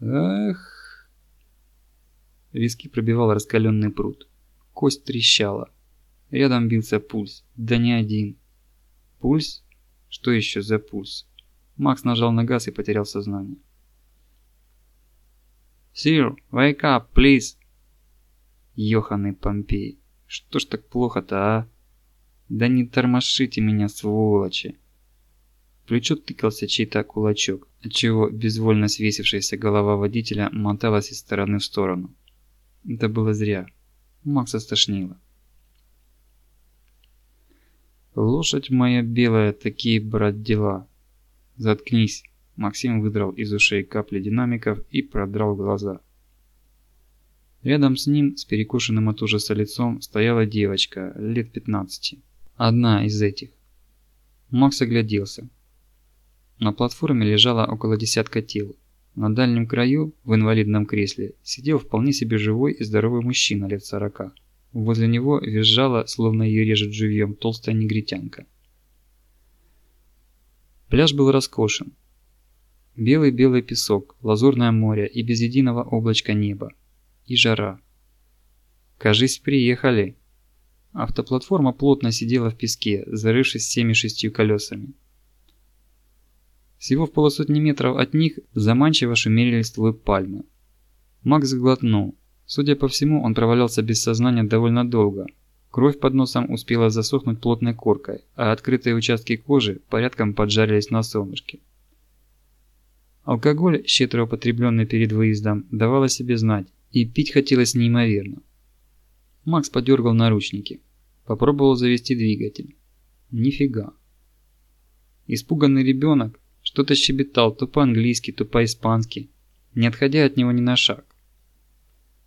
Эх. Виски пробивал раскаленный пруд. Кость трещала. Рядом бился пульс. Да не один. Пульс? Что еще за пульс? Макс нажал на газ и потерял сознание. «Сир, wake up, please!» Ёханый Помпей. Что ж так плохо-то, а? Да не тормошите меня, сволочи! Плечо тыкался чей-то кулачок, отчего безвольно свесившаяся голова водителя моталась из стороны в сторону. Это было зря. Макса стошнило. «Лошадь моя белая, такие, брат, дела!» «Заткнись!» Максим выдрал из ушей капли динамиков и продрал глаза. Рядом с ним, с перекошенным от ужаса лицом, стояла девочка, лет 15. Одна из этих. Макс огляделся. На платформе лежало около десятка тел. На дальнем краю, в инвалидном кресле, сидел вполне себе живой и здоровый мужчина лет сорока. Возле него визжала, словно ее режет живьем, толстая негритянка. Пляж был роскошен. Белый-белый песок, лазурное море и без единого облачка неба. И жара. Кажись, приехали. Автоплатформа плотно сидела в песке, зарывшись всеми шестью колесами. Всего в полусотни метров от них заманчиво шумели листвой пальмы. Макс глотнул. Судя по всему, он провалялся без сознания довольно долго. Кровь под носом успела засохнуть плотной коркой, а открытые участки кожи порядком поджарились на солнышке. Алкоголь, щедро употребленный перед выездом, давал о себе знать, и пить хотелось неимоверно. Макс подергал наручники. Попробовал завести двигатель. Нифига. Испуганный ребенок что-то щебетал то по-английски, то по-испански, не отходя от него ни на шаг.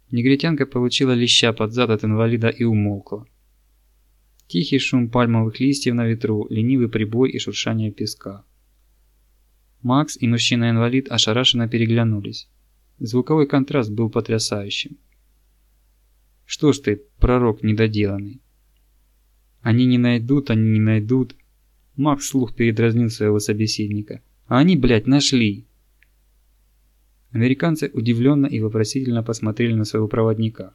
Негритянка получила леща под зад от инвалида и умолкла. Тихий шум пальмовых листьев на ветру, ленивый прибой и шуршание песка. Макс и мужчина-инвалид ошарашенно переглянулись. Звуковой контраст был потрясающим. Что ж ты, пророк недоделанный? Они не найдут, они не найдут. Макс слух передразнил своего собеседника. А они, блядь, нашли. Американцы удивленно и вопросительно посмотрели на своего проводника.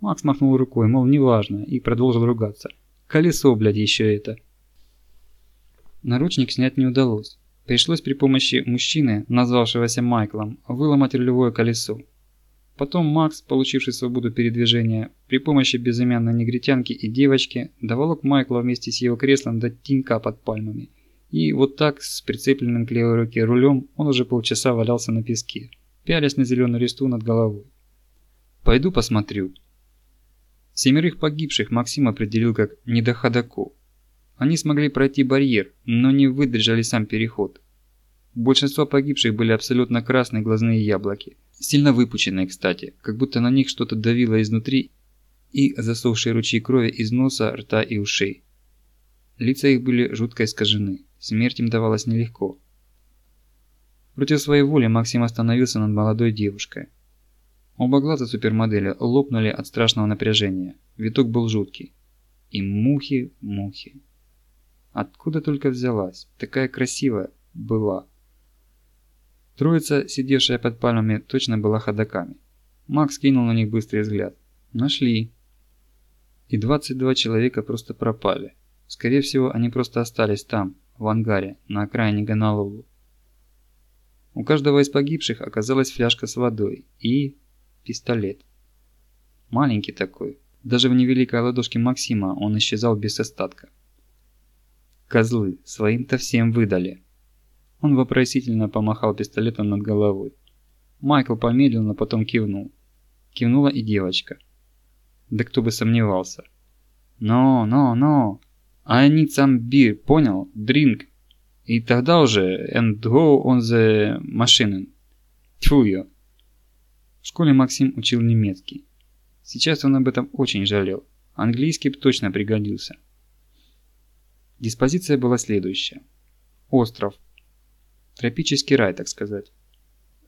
Макс махнул рукой, мол, неважно, и продолжил ругаться. Колесо, блядь, еще это. Наручник снять не удалось. Пришлось при помощи мужчины, назвавшегося Майклом, выломать рулевое колесо. Потом Макс, получивший свободу передвижения, при помощи безымянной негритянки и девочки, доволок Майкла вместе с его креслом до тинька под пальмами. И вот так, с прицепленным к левой руке рулем, он уже полчаса валялся на песке, пялясь на зеленую листу над головой. «Пойду посмотрю». Семерых погибших Максим определил как недоходоков. Они смогли пройти барьер, но не выдержали сам переход. Большинство погибших были абсолютно красные глазные яблоки, Сильно выпученные, кстати, как будто на них что-то давило изнутри и засохшие ручьи крови из носа, рта и ушей. Лица их были жутко искажены, смерть им давалась нелегко. Против своей воли Максим остановился над молодой девушкой. Оба глаза супермодели лопнули от страшного напряжения, виток был жуткий. И мухи, мухи. Откуда только взялась, такая красивая была. Троица, сидевшая под пальмами, точно была ходоками. Макс кинул на них быстрый взгляд. Нашли. И 22 человека просто пропали. Скорее всего, они просто остались там, в ангаре, на окраине Гонолулу. У каждого из погибших оказалась фляжка с водой и... пистолет. Маленький такой. Даже в невеликой ладошке Максима он исчезал без остатка. Козлы, своим-то всем выдали. Он вопросительно помахал пистолетом над головой. Майкл помедлил, но потом кивнул. Кивнула и девочка. Да кто бы сомневался. «Но, но, но! I need some beer, понял? Drink!» И тогда уже and go on the machine. Тьфу ее. В школе Максим учил немецкий. Сейчас он об этом очень жалел. Английский бы точно пригодился. Диспозиция была следующая. Остров, Тропический рай, так сказать.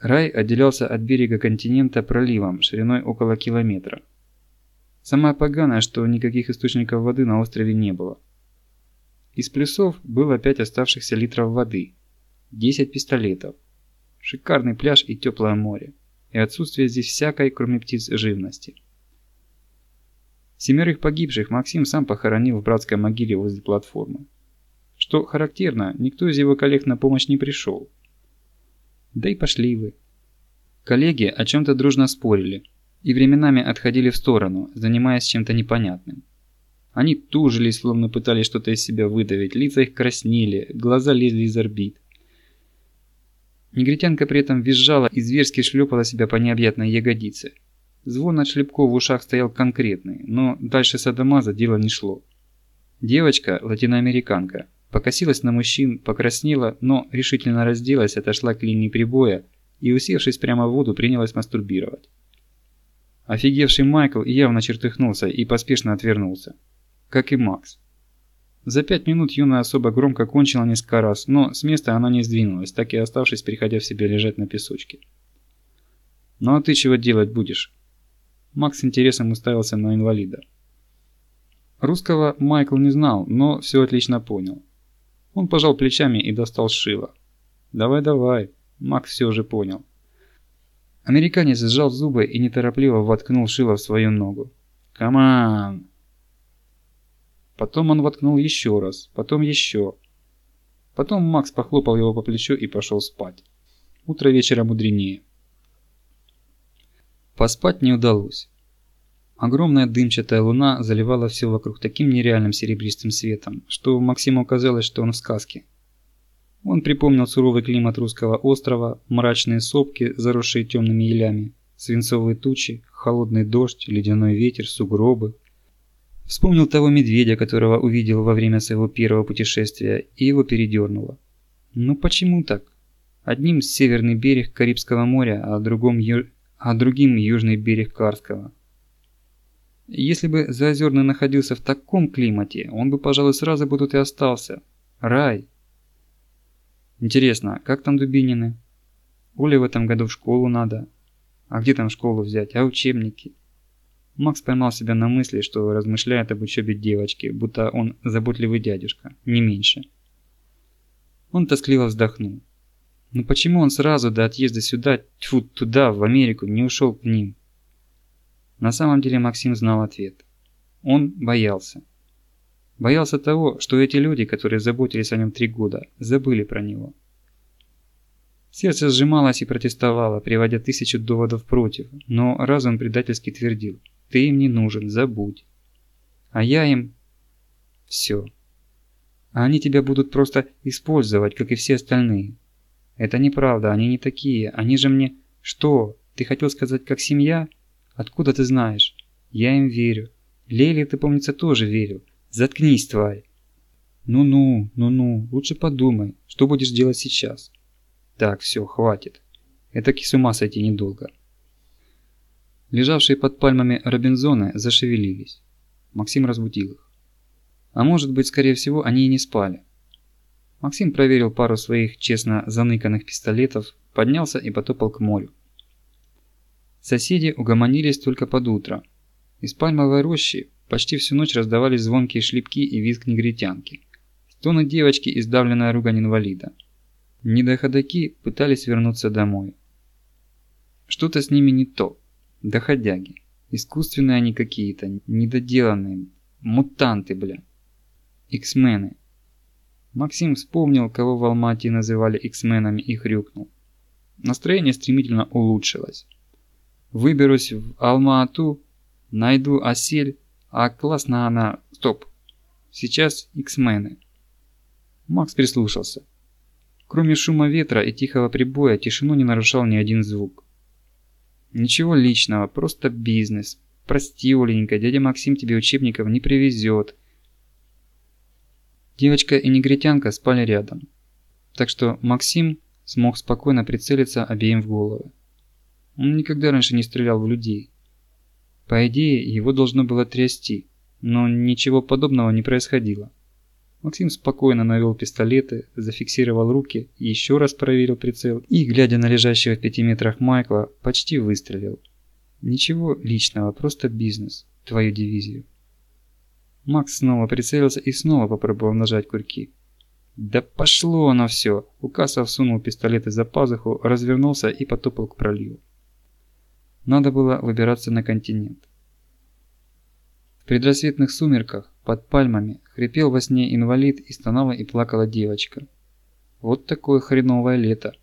Рай отделялся от берега континента проливом шириной около километра. Самое поганое, что никаких источников воды на острове не было. Из плюсов было 5 оставшихся литров воды, 10 пистолетов. шикарный пляж и теплое море. И отсутствие здесь всякой, кроме птиц, живности. Семерых погибших Максим сам похоронил в братской могиле возле платформы. Что характерно, никто из его коллег на помощь не пришел. Да и пошли вы. Коллеги о чем-то дружно спорили и временами отходили в сторону, занимаясь чем-то непонятным. Они тужились, словно пытались что-то из себя выдавить, лица их краснели, глаза лезли из орбит. Негритянка при этом визжала и зверски шлепала себя по необъятной ягодице. Звон от шлепков в ушах стоял конкретный, но дальше садомаза дело не шло. Девочка, латиноамериканка, покосилась на мужчин, покраснела, но решительно разделась, отошла к линии прибоя и, усевшись прямо в воду, принялась мастурбировать. Офигевший Майкл явно чертыхнулся и поспешно отвернулся. Как и Макс. За пять минут юная особа громко кончила несколько раз, но с места она не сдвинулась, так и оставшись, приходя в себя лежать на песочке. «Ну а ты чего делать будешь?» Макс с интересом уставился на инвалида. Русского Майкл не знал, но все отлично понял. Он пожал плечами и достал шило. «Давай-давай», Макс все уже понял. Американец сжал зубы и неторопливо воткнул шило в свою ногу. «Каман!» Потом он воткнул еще раз, потом еще. Потом Макс похлопал его по плечу и пошел спать. Утро вечера мудренее. Поспать не удалось. Огромная дымчатая луна заливала все вокруг таким нереальным серебристым светом, что Максиму казалось, что он в сказке. Он припомнил суровый климат русского острова, мрачные сопки, заросшие темными елями, свинцовые тучи, холодный дождь, ледяной ветер, сугробы, Вспомнил того медведя, которого увидел во время своего первого путешествия, и его передернуло. Ну почему так? Одним северный берег Карибского моря, а, другом ю... а другим южный берег Карского. Если бы Заозерный находился в таком климате, он бы, пожалуй, сразу бы тут и остался. Рай. Интересно, как там Дубинины? Оле в этом году в школу надо. А где там школу взять? А учебники? Макс поймал себя на мысли, что размышляет об учебе девочки, будто он заботливый дядюшка, не меньше. Он тоскливо вздохнул. Ну почему он сразу до отъезда сюда, тьфу, туда, в Америку, не ушел к ним? На самом деле Максим знал ответ. Он боялся. Боялся того, что эти люди, которые заботились о нем три года, забыли про него. Сердце сжималось и протестовало, приводя тысячу доводов против, но разум предательски твердил – ты им не нужен, забудь. А я им... Все. А они тебя будут просто использовать, как и все остальные. Это неправда, они не такие. Они же мне... Что? Ты хотел сказать, как семья? Откуда ты знаешь? Я им верю. Лели, ты, помнится, тоже верил. Заткнись, тварь. Ну-ну, ну-ну, лучше подумай, что будешь делать сейчас. Так, все, хватит. Это с ума сойти недолго. Лежавшие под пальмами робинзоны зашевелились. Максим разбудил их. А может быть, скорее всего, они и не спали. Максим проверил пару своих честно заныканных пистолетов, поднялся и потопал к морю. Соседи угомонились только под утро. Из пальмовой рощи почти всю ночь раздавались звонкие шлепки и визг негритянки. Стоны девочки и сдавленная ругань инвалида. Недоходаки пытались вернуться домой. Что-то с ними не то. Доходяги. Искусственные они какие-то, недоделанные. Мутанты, бля. Иксмены. Максим вспомнил, кого в Алмате называли иксменами и хрюкнул. Настроение стремительно улучшилось. Выберусь в Алма-Ату, найду осель, а классно она... Стоп. Сейчас иксмены. Макс прислушался. Кроме шума ветра и тихого прибоя, тишину не нарушал ни один звук. Ничего личного, просто бизнес. Прости, Оленька, дядя Максим тебе учебников не привезет. Девочка и негритянка спали рядом. Так что Максим смог спокойно прицелиться обеим в головы. Он никогда раньше не стрелял в людей. По идее, его должно было трясти, но ничего подобного не происходило. Максим спокойно навел пистолеты, зафиксировал руки, еще раз проверил прицел и, глядя на лежащего в пяти метрах Майкла, почти выстрелил. Ничего личного, просто бизнес, твою дивизию. Макс снова прицелился и снова попробовал нажать курки. Да пошло оно все! Укасов сунул пистолет за пазуху, развернулся и потопал к проливу. Надо было выбираться на континент. В предрассветных сумерках, под пальмами, хрипел во сне инвалид и стонала и плакала девочка. Вот такое хреновое лето.